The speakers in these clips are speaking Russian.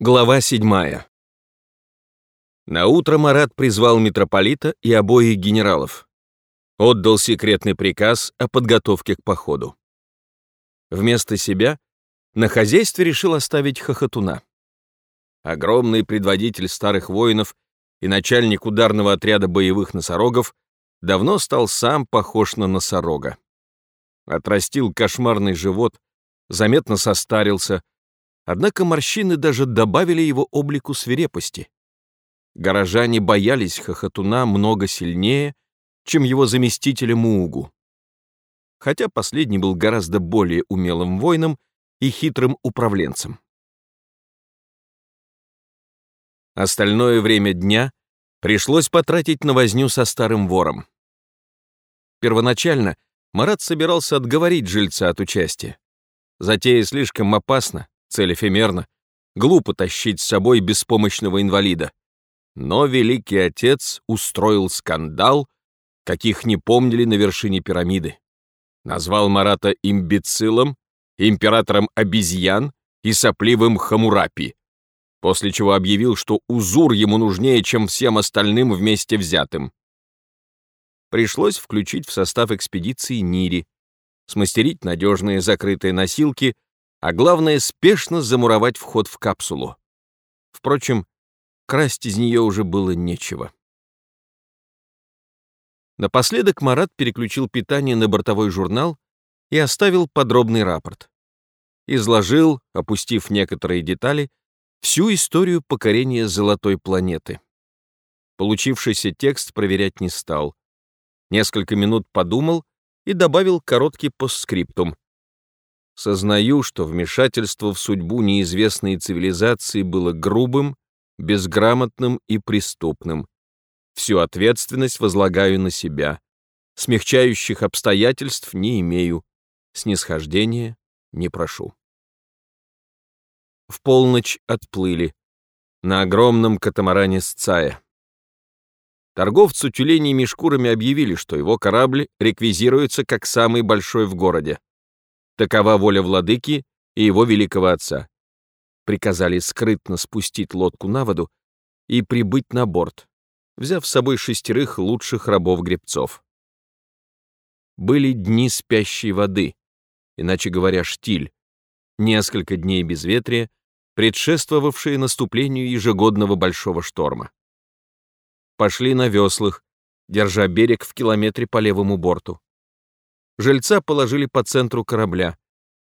Глава 7. На утро Марат призвал митрополита и обоих генералов. Отдал секретный приказ о подготовке к походу. Вместо себя на хозяйстве решил оставить хохотуна. Огромный предводитель старых воинов и начальник ударного отряда боевых носорогов давно стал сам похож на носорога. Отрастил кошмарный живот, заметно состарился, Однако морщины даже добавили его облику свирепости. Горожане боялись хохотуна много сильнее, чем его заместителя Муугу. Хотя последний был гораздо более умелым воином и хитрым управленцем. Остальное время дня пришлось потратить на возню со старым вором. Первоначально Марат собирался отговорить жильца от участия. Затея слишком опасна, цель эфемерна. Глупо тащить с собой беспомощного инвалида. Но великий отец устроил скандал, каких не помнили на вершине пирамиды. Назвал Марата имбецилом, императором обезьян и сопливым Хамурапи, после чего объявил, что узур ему нужнее, чем всем остальным вместе взятым. Пришлось включить в состав экспедиции Нири, смастерить надежные закрытые носилки а главное, спешно замуровать вход в капсулу. Впрочем, красть из нее уже было нечего. Напоследок Марат переключил питание на бортовой журнал и оставил подробный рапорт. Изложил, опустив некоторые детали, всю историю покорения золотой планеты. Получившийся текст проверять не стал. Несколько минут подумал и добавил короткий постскриптум. Сознаю, что вмешательство в судьбу неизвестной цивилизации было грубым, безграмотным и преступным. Всю ответственность возлагаю на себя. Смягчающих обстоятельств не имею. Снисхождения не прошу. В полночь отплыли. На огромном катамаране Сцая. Торговцу тюленями шкурами объявили, что его корабль реквизируется как самый большой в городе. Такова воля владыки и его великого отца. Приказали скрытно спустить лодку на воду и прибыть на борт, взяв с собой шестерых лучших рабов-гребцов. Были дни спящей воды, иначе говоря, штиль, несколько дней безветрия, предшествовавшие наступлению ежегодного большого шторма. Пошли на веслах, держа берег в километре по левому борту. Жильца положили по центру корабля,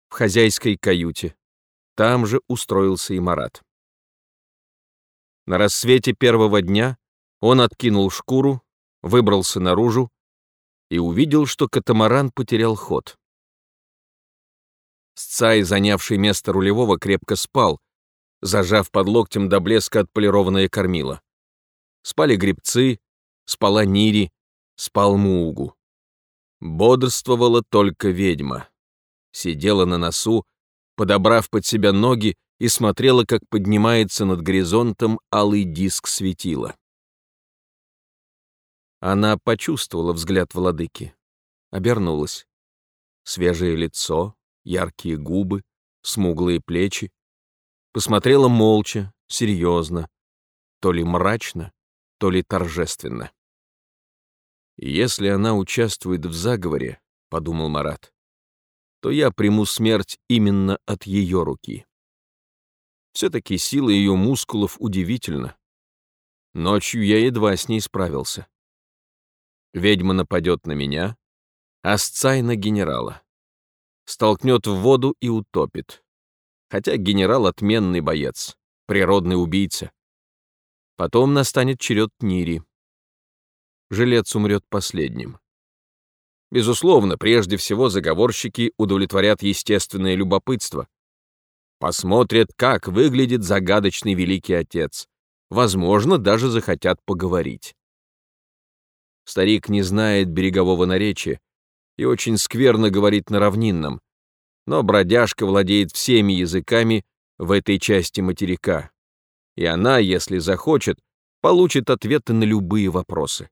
в хозяйской каюте. Там же устроился и Марат. На рассвете первого дня он откинул шкуру, выбрался наружу и увидел, что катамаран потерял ход. Сцай, занявший место рулевого, крепко спал, зажав под локтем до блеска отполированное кормило. Спали грибцы, спала Нири, спал Муугу. Бодрствовала только ведьма. Сидела на носу, подобрав под себя ноги и смотрела, как поднимается над горизонтом алый диск светила. Она почувствовала взгляд владыки, обернулась. Свежее лицо, яркие губы, смуглые плечи. Посмотрела молча, серьезно, то ли мрачно, то ли торжественно. «Если она участвует в заговоре, — подумал Марат, — то я приму смерть именно от ее руки. Все-таки сила ее мускулов удивительна. Ночью я едва с ней справился. Ведьма нападет на меня, а Сцай на генерала. Столкнет в воду и утопит. Хотя генерал отменный боец, природный убийца. Потом настанет черед Нири жилец умрет последним. Безусловно, прежде всего заговорщики удовлетворят естественное любопытство. Посмотрят, как выглядит загадочный великий отец. Возможно, даже захотят поговорить. Старик не знает берегового наречия и очень скверно говорит на равнинном, но бродяжка владеет всеми языками в этой части материка, и она, если захочет, получит ответы на любые вопросы.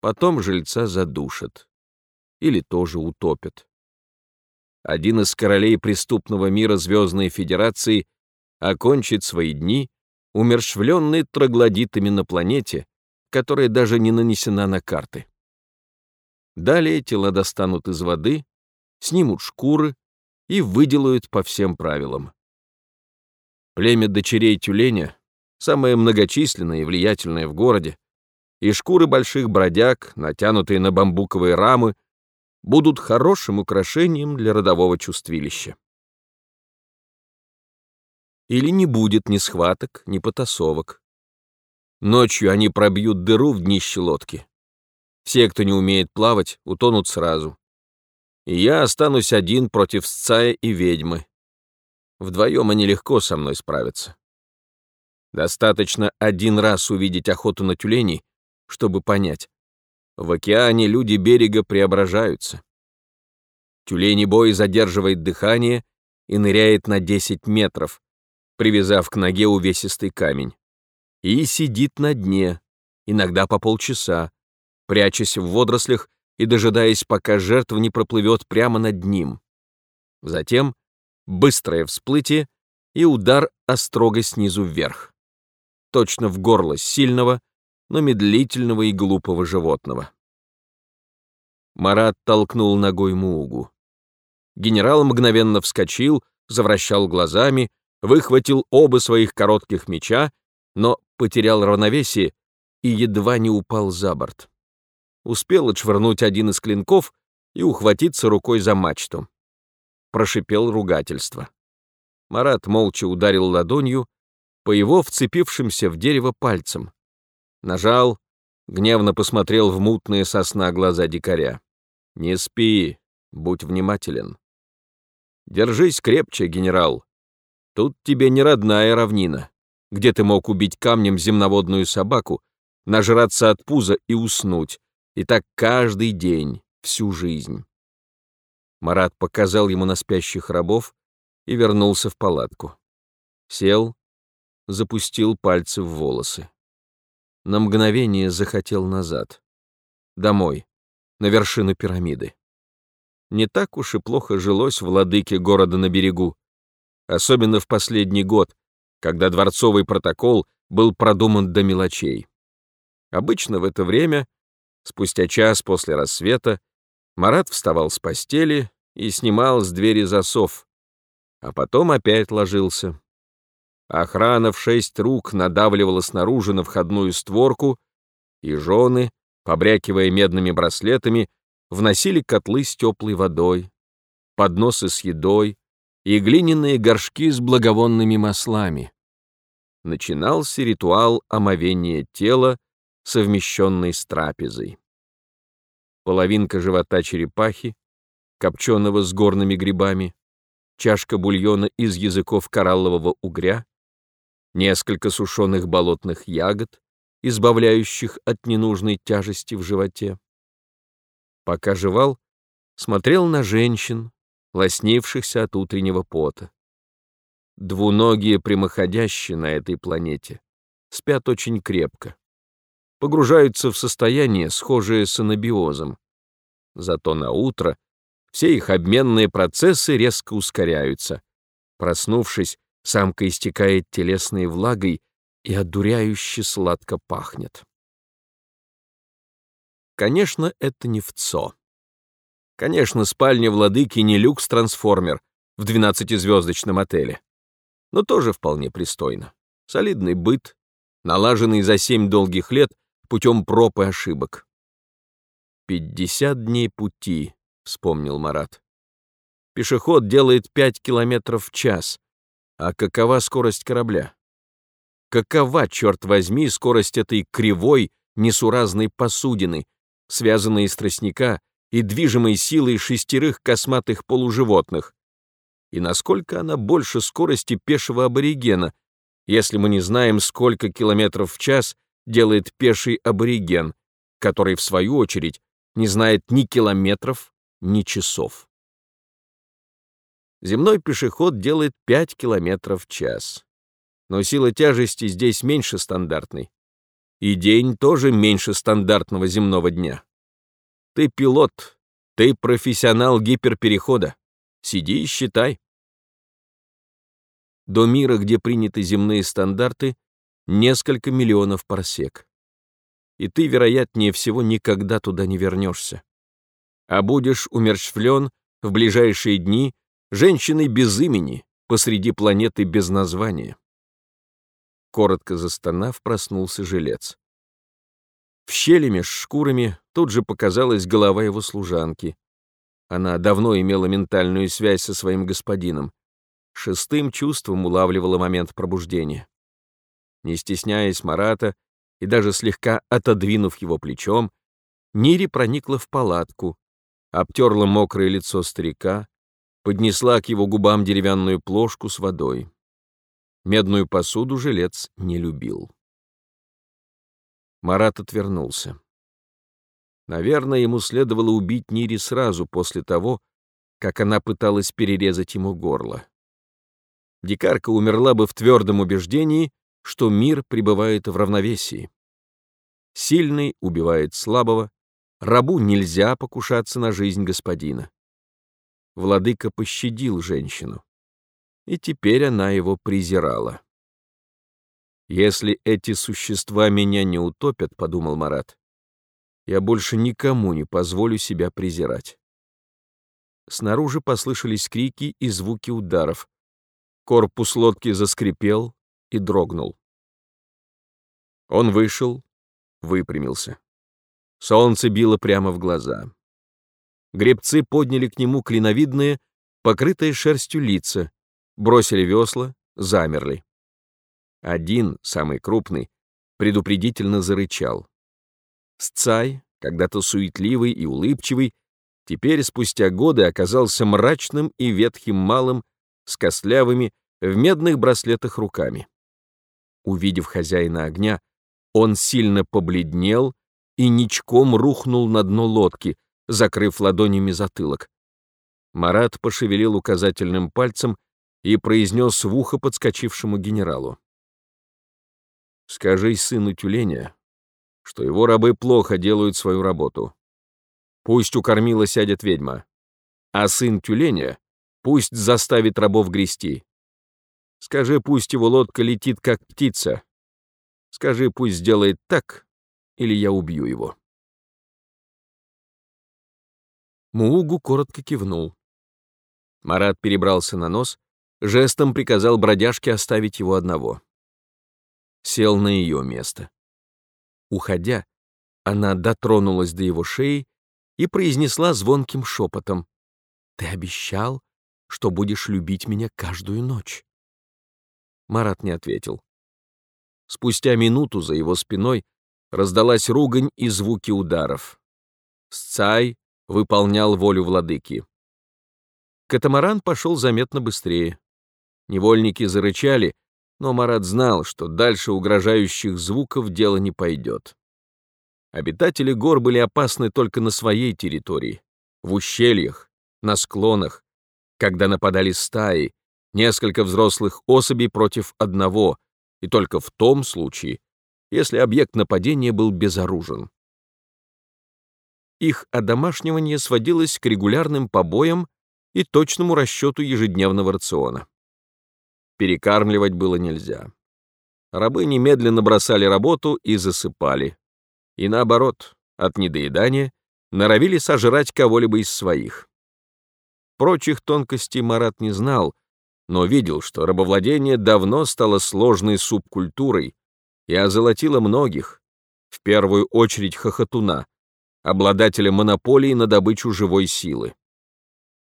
Потом жильца задушат. Или тоже утопят. Один из королей преступного мира Звездной Федерации окончит свои дни, умершвленный троглодитами на планете, которая даже не нанесена на карты. Далее тела достанут из воды, снимут шкуры и выделают по всем правилам. Племя дочерей тюленя, самое многочисленное и влиятельное в городе, и шкуры больших бродяг, натянутые на бамбуковые рамы, будут хорошим украшением для родового чувствилища. Или не будет ни схваток, ни потасовок. Ночью они пробьют дыру в днище лодки. Все, кто не умеет плавать, утонут сразу. И я останусь один против сцая и ведьмы. Вдвоем они легко со мной справятся. Достаточно один раз увидеть охоту на тюленей, чтобы понять. В океане люди берега преображаются. Тюлени бой задерживает дыхание и ныряет на 10 метров, привязав к ноге увесистый камень. И сидит на дне, иногда по полчаса, прячась в водорослях и дожидаясь, пока жертва не проплывет прямо над ним. Затем быстрое всплытие и удар острого снизу вверх. Точно в горло сильного, но медлительного и глупого животного. Марат толкнул ногой Муугу. Генерал мгновенно вскочил, завращал глазами, выхватил оба своих коротких меча, но потерял равновесие и едва не упал за борт. Успел отшвырнуть один из клинков и ухватиться рукой за мачту. Прошипел ругательство. Марат молча ударил ладонью по его вцепившимся в дерево пальцем. Нажал, гневно посмотрел в мутные сосна глаза дикаря. «Не спи, будь внимателен. Держись крепче, генерал. Тут тебе не родная равнина, где ты мог убить камнем земноводную собаку, нажраться от пуза и уснуть, и так каждый день, всю жизнь». Марат показал ему на спящих рабов и вернулся в палатку. Сел, запустил пальцы в волосы. На мгновение захотел назад. Домой, на вершину пирамиды. Не так уж и плохо жилось владыке города на берегу, особенно в последний год, когда дворцовый протокол был продуман до мелочей. Обычно в это время, спустя час после рассвета, Марат вставал с постели и снимал с двери засов, а потом опять ложился. Охрана в шесть рук надавливала снаружи на входную створку, и жены, побрякивая медными браслетами, вносили котлы с теплой водой, подносы с едой и глиняные горшки с благовонными маслами. Начинался ритуал омовения тела, совмещенный с трапезой. Половинка живота черепахи, копченого с горными грибами, чашка бульона из языков кораллового угря, несколько сушеных болотных ягод, избавляющих от ненужной тяжести в животе. Пока жевал, смотрел на женщин, лоснившихся от утреннего пота. Двуногие прямоходящие на этой планете спят очень крепко, погружаются в состояние, схожее с анабиозом. Зато на утро все их обменные процессы резко ускоряются. Проснувшись, Самка истекает телесной влагой и одуряюще сладко пахнет. Конечно, это не ВЦО. Конечно, спальня владыки не люкс-трансформер в 12-звездочном отеле. Но тоже вполне пристойно. Солидный быт, налаженный за семь долгих лет путем проб и ошибок. «Пятьдесят дней пути», — вспомнил Марат. Пешеход делает пять километров в час, а какова скорость корабля? Какова, черт возьми, скорость этой кривой, несуразной посудины, связанной из тростника и движимой силой шестерых косматых полуживотных? И насколько она больше скорости пешего аборигена, если мы не знаем, сколько километров в час делает пеший абориген, который, в свою очередь, не знает ни километров, ни часов. Земной пешеход делает 5 километров в час. Но сила тяжести здесь меньше стандартной. И день тоже меньше стандартного земного дня. Ты пилот, ты профессионал гиперперехода. Сиди и считай. до мира, где приняты земные стандарты, несколько миллионов парсек. И ты, вероятнее всего, никогда туда не вернешься. А будешь умерщвлен в ближайшие дни женщиной без имени посреди планеты без названия. Коротко застонав, проснулся жилец. В щели меж шкурами тут же показалась голова его служанки. Она давно имела ментальную связь со своим господином. Шестым чувством улавливала момент пробуждения. Не стесняясь Марата и даже слегка отодвинув его плечом, Нири проникла в палатку, обтерла мокрое лицо старика, поднесла к его губам деревянную плошку с водой. Медную посуду жилец не любил. Марат отвернулся. Наверное, ему следовало убить Нири сразу после того, как она пыталась перерезать ему горло. Дикарка умерла бы в твердом убеждении, что мир пребывает в равновесии. Сильный убивает слабого, рабу нельзя покушаться на жизнь господина. Владыка пощадил женщину, и теперь она его презирала. «Если эти существа меня не утопят», — подумал Марат, «я больше никому не позволю себя презирать». Снаружи послышались крики и звуки ударов. Корпус лодки заскрипел и дрогнул. Он вышел, выпрямился. Солнце било прямо в глаза. Гребцы подняли к нему клиновидные, покрытые шерстью лица, бросили весла, замерли. Один, самый крупный, предупредительно зарычал. Сцай, когда-то суетливый и улыбчивый, теперь спустя годы оказался мрачным и ветхим малым, с костлявыми, в медных браслетах руками. Увидев хозяина огня, он сильно побледнел и ничком рухнул на дно лодки, закрыв ладонями затылок. Марат пошевелил указательным пальцем и произнес в ухо подскочившему генералу. Скажи сыну тюленя, что его рабы плохо делают свою работу. Пусть у кормила сядет ведьма, а сын тюленя пусть заставит рабов грести. Скажи, пусть его лодка летит, как птица. Скажи, пусть сделает так, или я убью его. Муугу коротко кивнул. Марат перебрался на нос, жестом приказал бродяжке оставить его одного сел на ее место. Уходя, она дотронулась до его шеи и произнесла звонким шепотом. «Ты обещал, что будешь любить меня каждую ночь». Марат не ответил. Спустя минуту за его спиной раздалась ругань и звуки ударов. Сцай выполнял волю владыки. Катамаран пошел заметно быстрее. Невольники зарычали, но Марат знал, что дальше угрожающих звуков дело не пойдет. Обитатели гор были опасны только на своей территории, в ущельях, на склонах, когда нападали стаи, несколько взрослых особей против одного, и только в том случае, если объект нападения был безоружен. Их одомашнивание сводилось к регулярным побоям и точному расчету ежедневного рациона. Перекармливать было нельзя. Рабы немедленно бросали работу и засыпали. И наоборот, от недоедания норовили сожрать кого-либо из своих. Прочих тонкостей Марат не знал, но видел, что рабовладение давно стало сложной субкультурой и озолотило многих, в первую очередь хохотуна, обладателя монополии на добычу живой силы.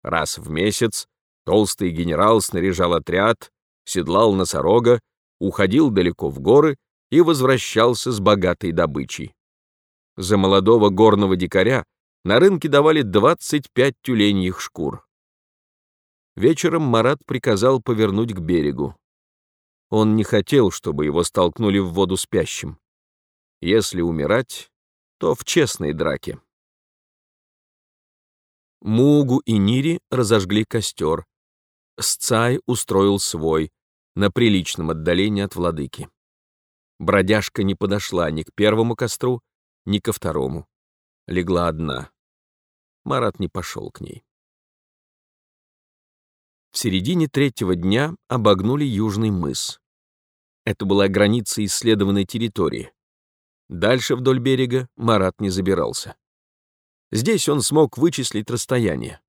Раз в месяц толстый генерал снаряжал отряд седлал носорога, уходил далеко в горы и возвращался с богатой добычей. За молодого горного дикаря на рынке давали 25 тюленьих шкур. Вечером Марат приказал повернуть к берегу. Он не хотел, чтобы его столкнули в воду спящим. Если умирать, то в честной драке. Мугу и Нири разожгли костер, Сцай устроил свой, на приличном отдалении от владыки. Бродяжка не подошла ни к первому костру, ни ко второму. Легла одна. Марат не пошел к ней. В середине третьего дня обогнули Южный мыс. Это была граница исследованной территории. Дальше вдоль берега Марат не забирался. Здесь он смог вычислить расстояние.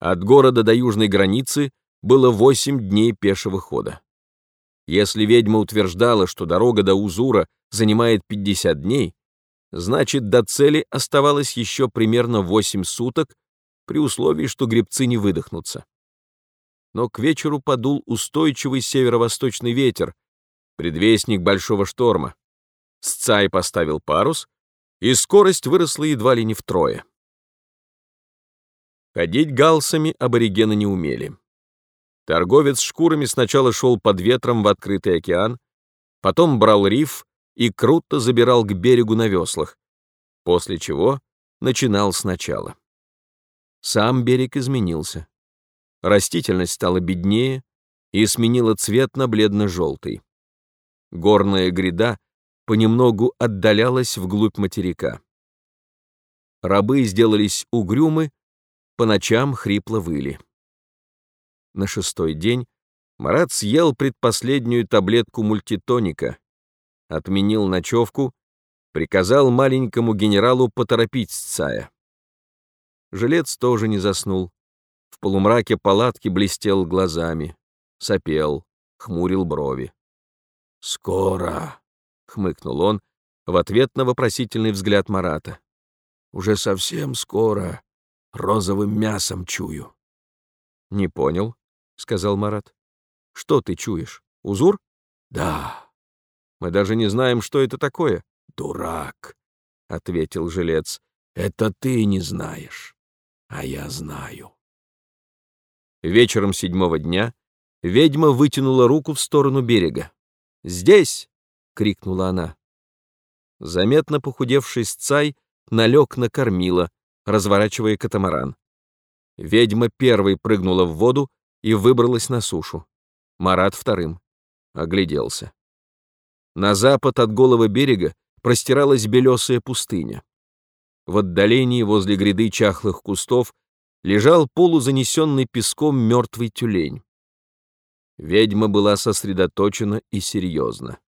От города до южной границы было 8 дней пешего хода. Если ведьма утверждала, что дорога до Узура занимает 50 дней, значит, до цели оставалось еще примерно 8 суток при условии, что гребцы не выдохнутся но к вечеру подул устойчивый северо-восточный ветер, предвестник большого шторма. Сцай поставил парус, и скорость выросла едва ли не втрое. Ходить галсами аборигены не умели. Торговец шкурами сначала шел под ветром в открытый океан, потом брал риф и круто забирал к берегу на веслах, после чего начинал сначала. Сам берег изменился. Растительность стала беднее и сменила цвет на бледно-желтый. Горная гряда понемногу отдалялась вглубь материка. Рабы сделались угрюмы, по ночам хрипло выли. На шестой день Марат съел предпоследнюю таблетку мультитоника, отменил ночевку, приказал маленькому генералу поторопить Сцая. Жилец тоже не заснул. В полумраке палатки блестел глазами, сопел, хмурил брови. «Скоро!» — хмыкнул он в ответ на вопросительный взгляд Марата. «Уже совсем скоро. Розовым мясом чую». «Не понял», — сказал Марат. «Что ты чуешь? Узур?» «Да». «Мы даже не знаем, что это такое». «Дурак», — ответил жилец. «Это ты не знаешь, а я знаю». Вечером седьмого дня ведьма вытянула руку в сторону берега. «Здесь!» — крикнула она. Заметно похудевший сцай налег на кормила, разворачивая катамаран. Ведьма первой прыгнула в воду и выбралась на сушу. Марат вторым. Огляделся. На запад от голого берега простиралась белесая пустыня. В отдалении возле гряды чахлых кустов лежал полузанесенный песком мертвый тюлень. Ведьма была сосредоточена и серьезна.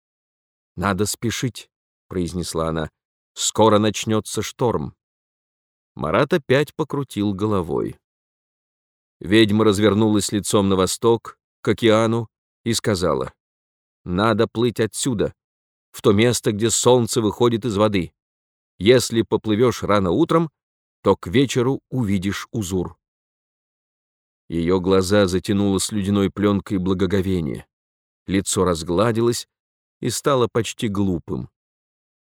«Надо спешить», — произнесла она. «Скоро начнется шторм». Марат опять покрутил головой. Ведьма развернулась лицом на восток, к океану, и сказала, «Надо плыть отсюда, в то место, где солнце выходит из воды. Если поплывешь рано утром, то к вечеру увидишь узур. Ее глаза затянуло слюдяной пленкой благоговения. Лицо разгладилось и стало почти глупым.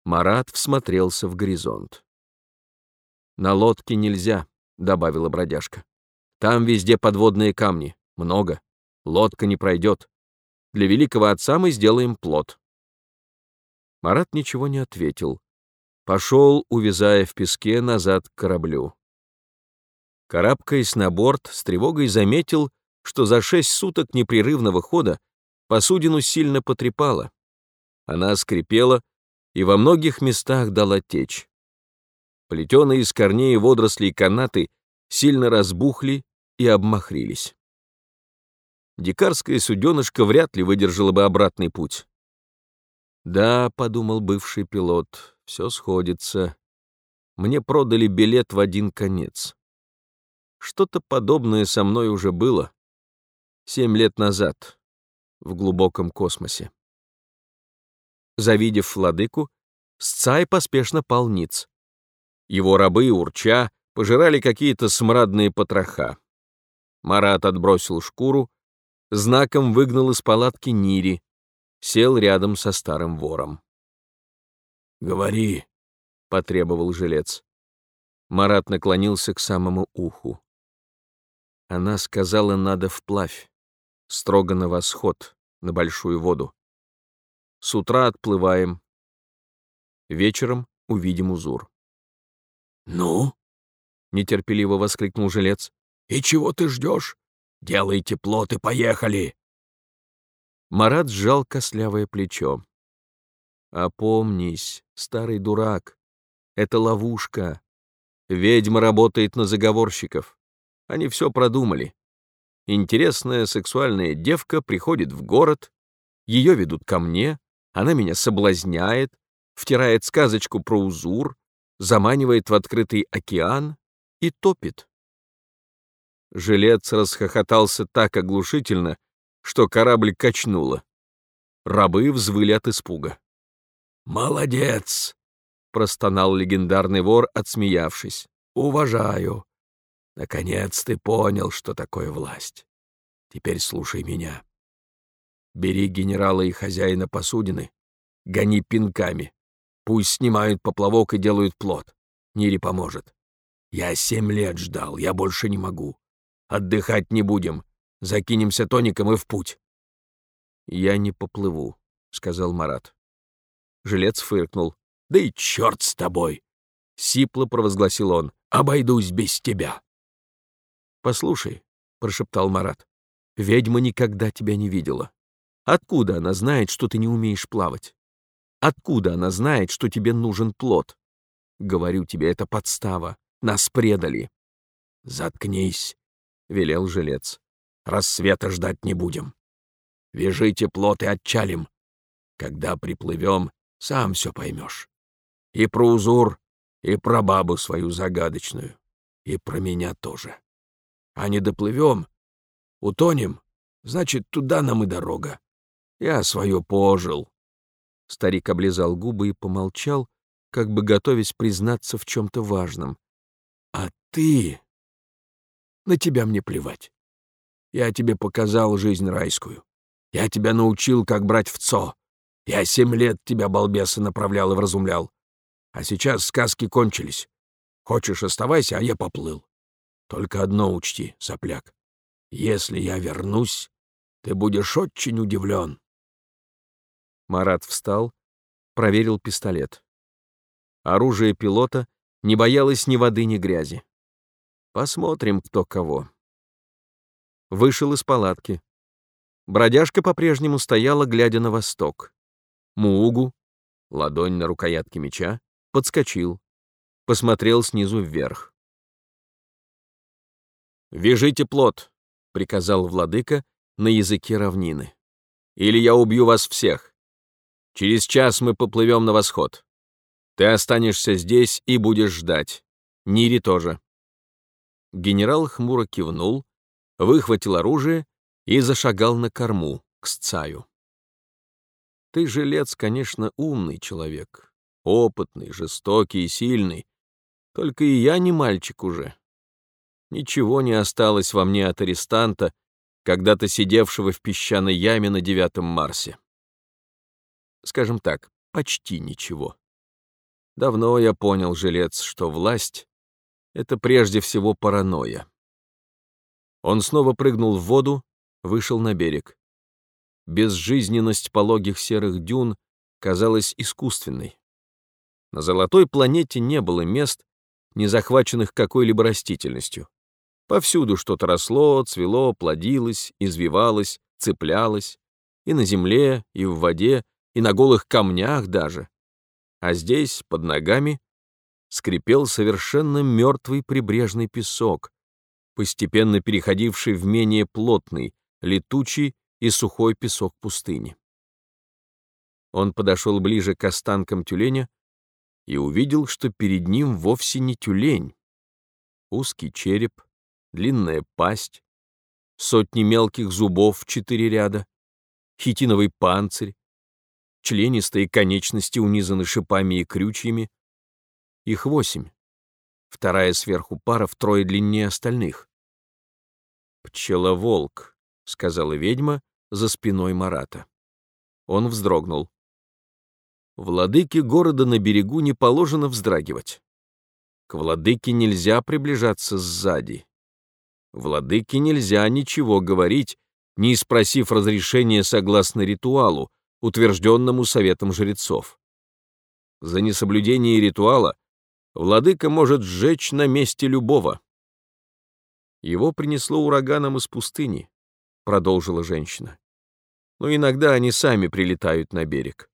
Марат всмотрелся в горизонт. «На лодке нельзя», — добавила бродяжка. «Там везде подводные камни, много. Лодка не пройдет. Для великого отца мы сделаем плот». Марат ничего не ответил пошел, увязая в песке, назад к кораблю. Карабкаясь на борт, с тревогой заметил, что за шесть суток непрерывного хода посудину сильно потрепало. Она скрипела и во многих местах дала течь. Плетеные из корней и водорослей канаты сильно разбухли и обмахрились. Дикарская суденышко вряд ли выдержала бы обратный путь. «Да», — подумал бывший пилот, все сходится. Мне продали билет в один конец. Что-то подобное со мной уже было. Семь лет назад, в глубоком космосе. Завидев владыку, Сцай поспешно пал ниц. Его рабы, урча, пожирали какие-то смрадные потроха. Марат отбросил шкуру, знаком выгнал из палатки Нири, сел рядом со старым вором. «Говори», — потребовал жилец. Марат наклонился к самому уху. Она сказала, надо вплавь, строго на восход, на большую воду. С утра отплываем. Вечером увидим узур. «Ну?» — нетерпеливо воскликнул жилец. «И чего ты ждешь? Делайте плот и поехали!» Марат сжал костлявое плечо. Опомнись, старый дурак. Это ловушка. Ведьма работает на заговорщиков. Они все продумали. Интересная сексуальная девка приходит в город, ее ведут ко мне, она меня соблазняет, втирает сказочку про узур, заманивает в открытый океан и топит. Жилец расхохотался так оглушительно, что корабль качнуло. Рабы взвыли от испуга. «Молодец!» — простонал легендарный вор, отсмеявшись. «Уважаю. Наконец ты понял, что такое власть. Теперь слушай меня. Бери генерала и хозяина посудины, гони пинками. Пусть снимают поплавок и делают плод. Нире поможет. Я семь лет ждал, я больше не могу. Отдыхать не будем. Закинемся тоником и в путь. «Я не поплыву», — сказал Марат. Жилец фыркнул. «Да и черт с тобой!» — сипло провозгласил он. «Обойдусь без тебя». «Послушай», — прошептал Марат, — «ведьма никогда тебя не видела. Откуда она знает, что ты не умеешь плавать? Откуда она знает, что тебе нужен плод? Говорю тебе, это подстава. Нас предали». «Заткнись», — велел жилец. «Рассвета ждать не будем. Вяжите плод и отчалим. Когда приплывем, сам все поймешь. И про узур, и про бабу свою загадочную, и про меня тоже». А не доплывем, утонем, значит, туда нам и дорога. Я свое пожил. Старик облизал губы и помолчал, как бы готовясь признаться в чем-то важном. А ты... На тебя мне плевать. Я тебе показал жизнь райскую. Я тебя научил, как брать в ЦО. Я семь лет тебя, балбеса, направлял и вразумлял. А сейчас сказки кончились. Хочешь, оставайся, а я поплыл. Только одно учти, сопляк. Если я вернусь, ты будешь очень удивлен. Марат встал, проверил пистолет. Оружие пилота не боялось ни воды, ни грязи. Посмотрим, кто кого. Вышел из палатки. Бродяжка по-прежнему стояла, глядя на восток. Муугу, ладонь на рукоятке меча, подскочил, посмотрел снизу вверх. «Вяжите плод», — приказал владыка на языке равнины. «Или я убью вас всех. Через час мы поплывем на восход. Ты останешься здесь и будешь ждать. Нири тоже». Генерал хмуро кивнул, выхватил оружие и зашагал на корму, к Сцаю. Ты, жилец, конечно, умный человек, опытный, жестокий и сильный, только и я не мальчик уже. Ничего не осталось во мне от арестанта, когда-то сидевшего в песчаной яме на девятом Марсе. Скажем так, почти ничего. Давно я понял, жилец, что власть — это прежде всего паранойя. Он снова прыгнул в воду, вышел на берег. Безжизненность пологих серых дюн казалась искусственной. На золотой планете не было мест, не захваченных какой-либо растительностью. Повсюду что-то росло, цвело, плодилось, извивалось, цеплялось. И на земле, и в воде, и на голых камнях даже. А здесь, под ногами, скрипел совершенно мертвый прибрежный песок, постепенно переходивший в менее плотный, летучий и сухой песок пустыни. Он подошел ближе к останкам тюленя и увидел, что перед ним вовсе не тюлень. Узкий череп, длинная пасть, сотни мелких зубов в четыре ряда, хитиновый панцирь, членистые конечности унизаны шипами и крючьями. Их восемь. Вторая сверху пара втрое длиннее остальных. «Пчеловолк», — сказала ведьма за спиной Марата. Он вздрогнул. Владыке города на берегу не положено вздрагивать. К владыке нельзя приближаться сзади. Владыке нельзя ничего говорить, не спросив разрешения согласно ритуалу, утвержденному советом жрецов. За несоблюдение ритуала владыка может сжечь на месте любого. Его принесло ураганом из пустыни, продолжила женщина. Но иногда они сами прилетают на берег.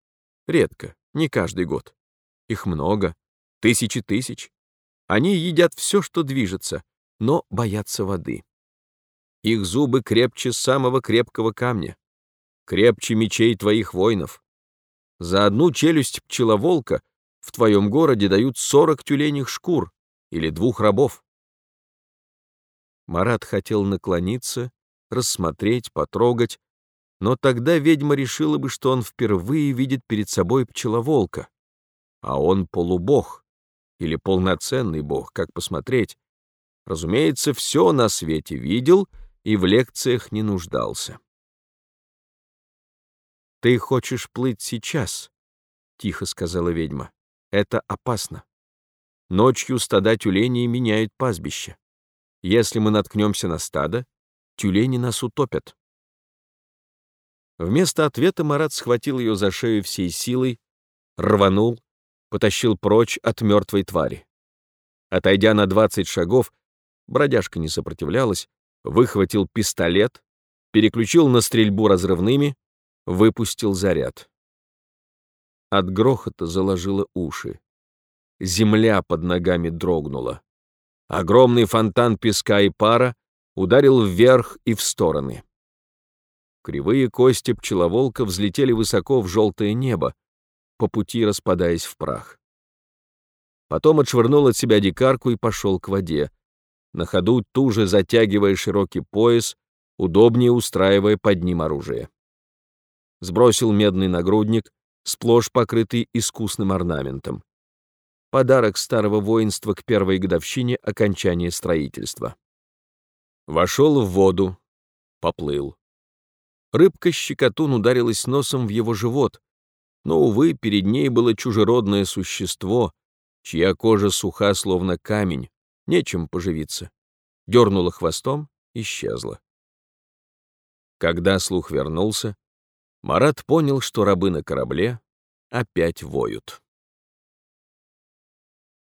Редко, не каждый год. Их много, тысячи тысяч. Они едят все, что движется, но боятся воды. Их зубы крепче самого крепкого камня, крепче мечей твоих воинов. За одну челюсть пчеловолка в твоем городе дают сорок тюленях шкур или двух рабов. Марат хотел наклониться, рассмотреть, потрогать, но тогда ведьма решила бы, что он впервые видит перед собой пчеловолка, а он полубог или полноценный бог, как посмотреть. Разумеется, все на свете видел и в лекциях не нуждался. «Ты хочешь плыть сейчас?» — тихо сказала ведьма. «Это опасно. Ночью стада тюленей меняют пастбище. Если мы наткнемся на стадо, тюлени нас утопят». Вместо ответа Марат схватил ее за шею всей силой, рванул, потащил прочь от мертвой твари. Отойдя на двадцать шагов, бродяжка не сопротивлялась, выхватил пистолет, переключил на стрельбу разрывными, выпустил заряд. От грохота заложило уши. Земля под ногами дрогнула. Огромный фонтан песка и пара ударил вверх и в стороны. Кривые кости пчеловолка взлетели высоко в желтое небо, по пути распадаясь в прах. Потом отшвырнул от себя дикарку и пошел к воде, на ходу туже затягивая широкий пояс, удобнее устраивая под ним оружие сбросил медный нагрудник, сплошь покрытый искусным орнаментом. Подарок старого воинства к первой годовщине окончания строительства. Вошел в воду, поплыл. Рыбка-щекотун ударилась носом в его живот, но, увы, перед ней было чужеродное существо, чья кожа суха, словно камень, нечем поживиться. Дернула хвостом, исчезла. Когда слух вернулся, Марат понял, что рабы на корабле опять воют.